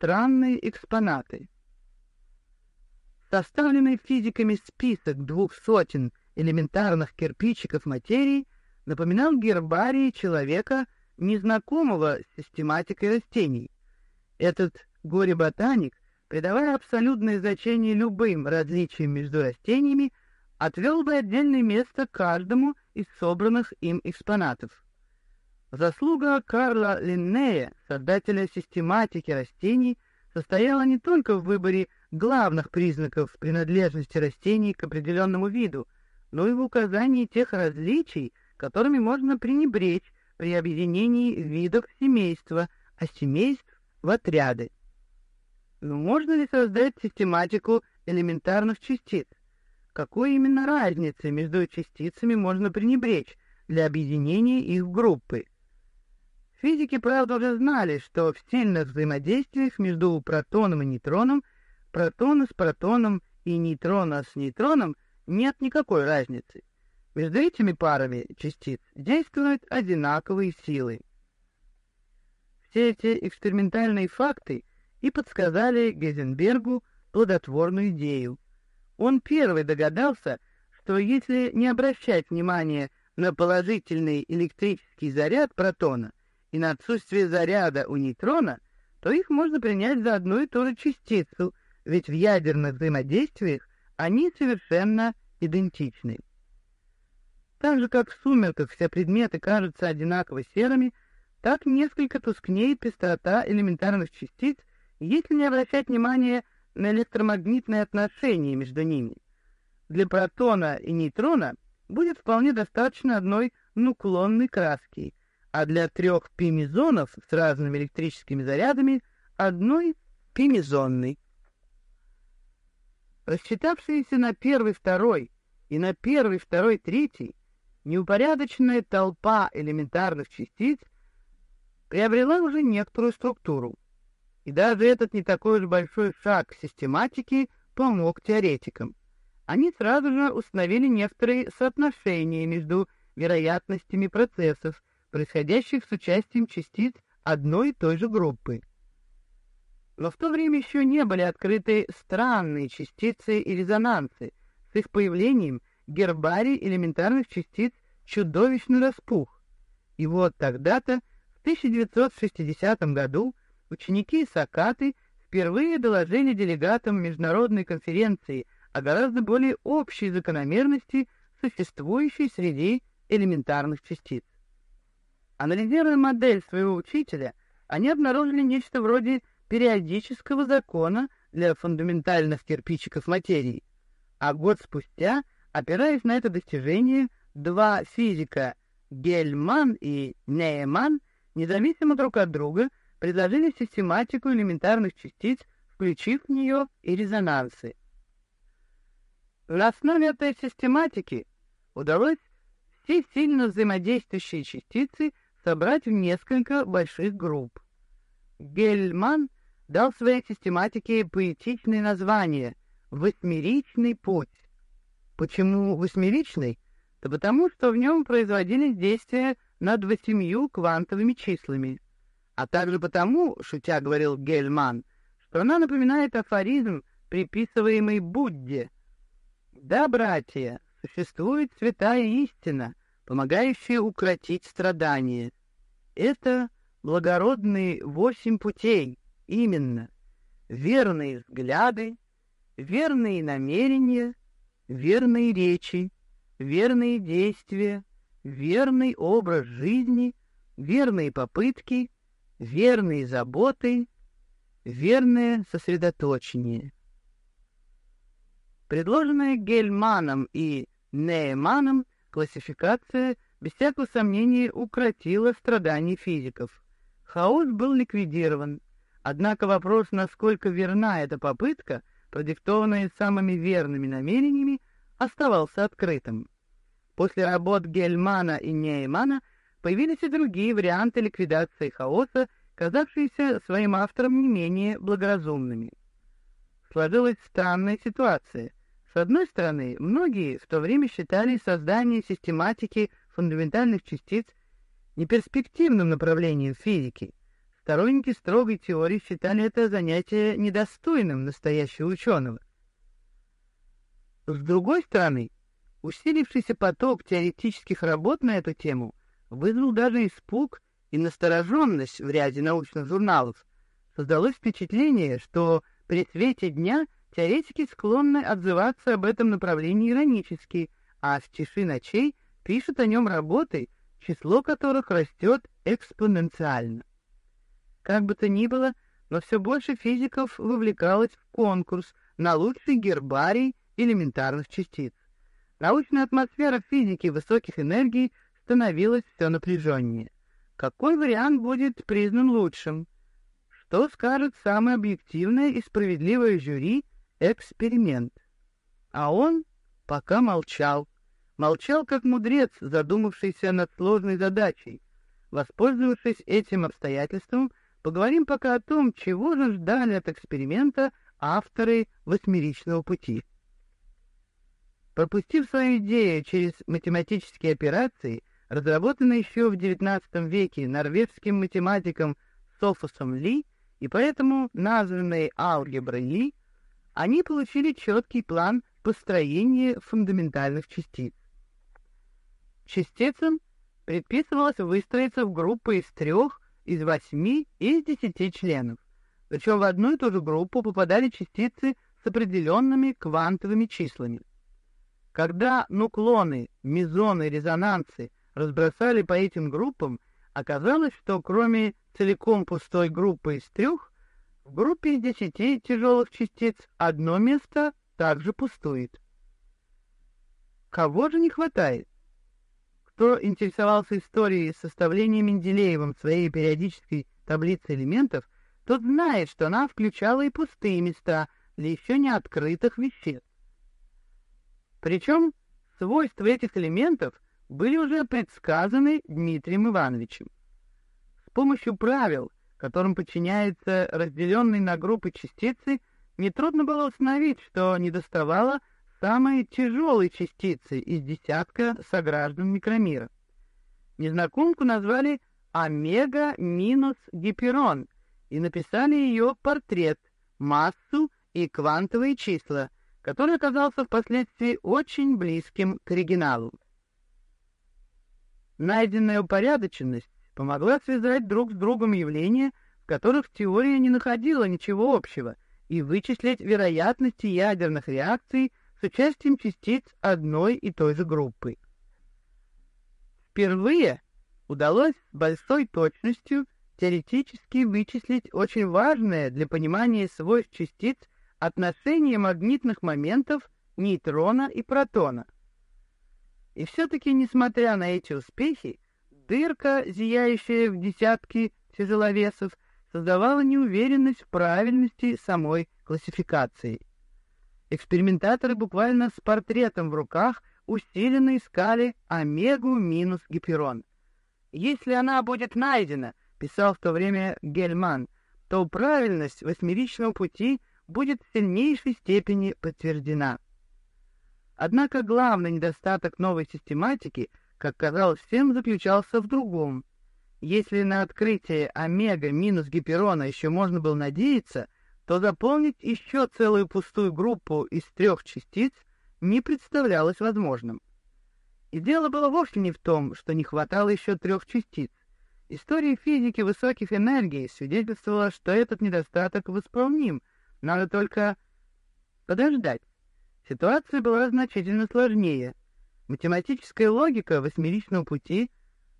странные экспонаты. Составленный физиками список двух сотен элементарных кирпичиков материи напоминал гербарий человека, незнакомого с систематикой растений. Этот горе-ботаник, придавая абсолютное значение любым различиям между растениями, отвел бы отдельное место каждому из собранных им экспонатов. Заслуга Карла Линнея, создателя систематики растений, состояла не только в выборе главных признаков принадлежности растений к определенному виду, но и в указании тех различий, которыми можно пренебречь при объединении видов семейства, а семейств в отряды. Но можно ли создать систематику элементарных частиц? Какой именно разницы между частицами можно пренебречь для объединения их в группы? Физики, правда, уже знали, что в сильных взаимодействиях между протоном и нейтроном, протона с протоном и нейтрона с нейтроном нет никакой разницы. Между этими парами частиц действуют одинаковые силы. Все эти экспериментальные факты и подсказали Гейзенбергу плодотворную идею. Он первый догадался, что если не обращать внимания на положительный электрический заряд протона, и на отсутствие заряда у нейтрона, то их можно принять за одну и ту же частицу, ведь в ядерных взаимодействиях они совершенно идентичны. Так же, как в сумерках все предметы кажутся одинаково серыми, так несколько тускнеет пестрота элементарных частиц, если не обращать внимания на электромагнитные отношения между ними. Для протона и нейтрона будет вполне достаточно одной нуклонной краски, а для трех пимезонов с разными электрическими зарядами одной пимезонной. Рассчитавшиеся на первый, второй и на первый, второй, третий, неупорядоченная толпа элементарных частиц приобрела уже некоторую структуру. И даже этот не такой уж большой шаг к систематике помог теоретикам. Они сразу же установили некоторые соотношения между вероятностями процессов, происходящих с участием частиц одной и той же группы. Но в то время еще не были открыты странные частицы и резонансы. С их появлением гербарий элементарных частиц чудовищно распух. И вот тогда-то, в 1960 году, ученики Сакаты впервые доложили делегатам международной конференции о гораздо более общей закономерности, существующей среди элементарных частиц. Анализируя модель своего учителя, они обнаружили нечто вроде периодического закона для фундаментальных кирпичиков материи. А год спустя, опираясь на это достижение, два физика Гельман и Нейман, независимо друг от друга, предложили систематику элементарных частиц, включив в нее и резонансы. На основе этой систематики удалось все сильно взаимодействующие частицы собрать в несколько больших групп. Гельман дал своей систематике поэтичное название «Восьмеричный путь». Почему восьмеричный? Да потому, что в нем производились действия над восемью квантовыми числами. А также потому, шутя говорил Гельман, что она напоминает афоризм, приписываемый Будде. Да, братья, существует святая истина, помогающие укротить страдания. Это благородные восемь путей, именно верные взгляды, верные намерения, верные речи, верные действия, верный образ жизни, верные попытки, верные заботы, верное сосредоточение. Предложенная Гельманом и Нейманом Классификация, без всякого сомнения, укротила страдания физиков. Хаос был ликвидирован. Однако вопрос, насколько верна эта попытка, продиктованная самыми верными намерениями, оставался открытым. После работ Гельмана и Неймана появились и другие варианты ликвидации хаоса, казавшиеся своим авторам не менее благоразумными. Сложилась странная ситуация — с одной стороны, многие в то время считали создание систематики фундаментальных частиц неперспективным направлением физики. Сторонники строгой теории считали это занятие недостойным настоящего ученого. С другой стороны, усилившийся поток теоретических работ на эту тему вызвал даже испуг и настороженность в ряде научных журналов. Создалось впечатление, что при свете дня теоретики склонны отзываться об этом направлении иронически, а в тиши ночей пишут о нем работы, число которых растет экспоненциально. Как бы то ни было, но все больше физиков вовлекалось в конкурс на лучший гербарий элементарных частиц. Научная атмосфера физики высоких энергий становилась все напряженнее. Какой вариант будет признан лучшим? Что скажет самое объективное и справедливое жюри эксперимент? А он пока молчал. Молчал как мудрец, задумавшийся над сложной задачей. Воспользовавшись этим обстоятельством, поговорим пока о том, чего же ждали от эксперимента авторы восьмеричного пути. Пропустив свою идею через математические операции, разработанные еще в XIX веке норвежским математиком Софусом Ли и поэтому названные алгеброй Ли, они получили четкий план построения фундаментальных частиц. Частицам предписывалось выстроиться в группы из трех, из восьми и из десяти членов. Причем в одну и ту же группу попадали частицы с определенными квантовыми числами. Когда нуклоны, мезоны, резонансы разбросали по этим группам, оказалось, что кроме целиком пустой группы из трех, в группе из десяти тяжелых частиц одно место также пустует. Кого же не хватает? Кто интересовался историей составления Менделеевым своей периодической таблицы элементов, тот знает, что она включала и пустые места для еще не открытых веществ. Причем свойства этих элементов были уже предсказаны Дмитрием Ивановичем. С помощью правил, которым подчиняются разделенные на группы частицы, нетрудно было установить, что недоставало самые тяжелые частицы из десятка сограждан микромира. Незнакомку назвали омега минус гиперон и написали ее портрет, массу и квантовые числа, который оказался впоследствии очень близким к оригиналу. Найденная упорядоченность помогла связать друг с другом явления, в которых теория не находила ничего общего, и вычислить вероятности ядерных реакций с участием частиц одной и той же группы. Впервые удалось с большой точностью теоретически вычислить очень важное для понимания свойств частиц отношение магнитных моментов нейтрона и протона. И все-таки, несмотря на эти успехи, дырка, зияющая в десятки тяжеловесов, создавала неуверенность в правильности самой классификации. Экспериментаторы буквально с портретом в руках усиленно искали омегу минус гиперон. Если она будет найдена, писал в то время Гельман, то правильность восьмеричного пути будет в сильнейшей степени подтверждена. Однако главный недостаток новой систематики, как казалось всем, заключался в другом. Если на открытие омега минус гиперона еще можно было надеяться — то заполнить еще целую пустую группу из трех частиц не представлялось возможным. И дело было вовсе не в том, что не хватало еще трех частиц. История физики высоких энергий свидетельствовала, что этот недостаток восполним, надо только подождать. Ситуация была значительно сложнее. Математическая логика восьмеричного пути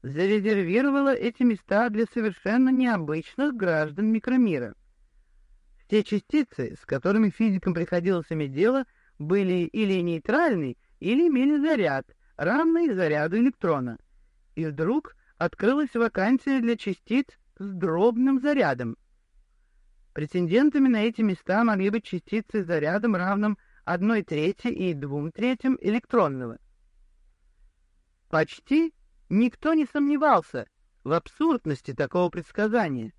зарезервировала эти места для совершенно необычных граждан микромира. Те частицы, с которыми физикам приходилось иметь дело, были или нейтральны, или имели заряд, равный заряду электрона. И вдруг открылась вакансия для частиц с дробным зарядом. Претендентами на эти места могли быть частицы с зарядом, равным 1 трети и 2 третьим электронного. Почти никто не сомневался в абсурдности такого предсказания.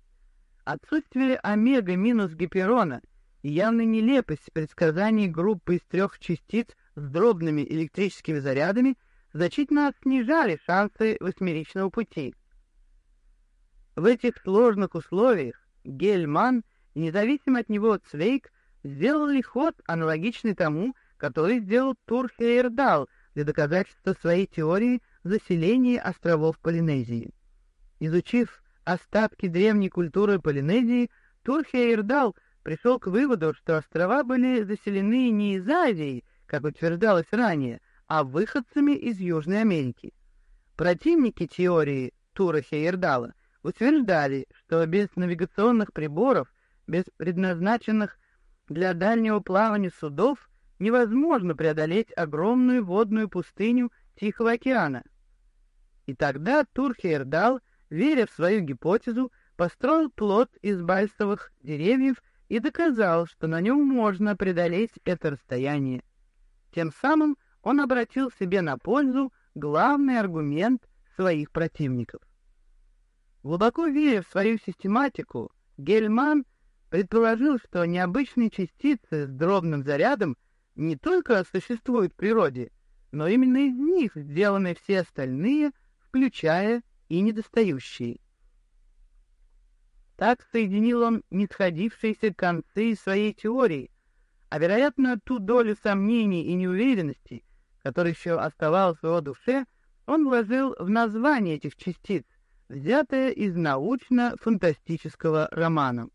Отсутствие омега минус гиперона и явная нелепость предсказаний группы из трех частиц с дробными электрическими зарядами значительно снижали шансы восьмеричного пути. В этих сложных условиях Гельман и независимо от него Цвейк сделали ход, аналогичный тому, который сделал Турхейердал для доказательства своей теории заселения островов Полинезии. Изучив остатки древней культуры Полинезии, Турхейердал пришел к выводу, что острова были заселены не из Азии, как утверждалось ранее, а выходцами из Южной Америки. Противники теории Тура Хейердала утверждали, что без навигационных приборов, без предназначенных для дальнего плавания судов невозможно преодолеть огромную водную пустыню Тихого океана. И тогда Турхейердал, веря в свою гипотезу, построил плот из бальсовых деревьев и доказал, что на нем можно преодолеть это расстояние. Тем самым он обратил себе на пользу главный аргумент своих противников. Глубоко веря в свою систематику, Гельман предположил, что необычные частицы с дробным зарядом не только существуют в природе, но именно из них сделаны все остальные, включая и недостающие. Так соединил он нисходившиеся концы своей теории, а, вероятно, ту долю сомнений и неуверенности, которая еще оставалась в его душе, он вложил в название этих частиц, взятое из научно-фантастического романа.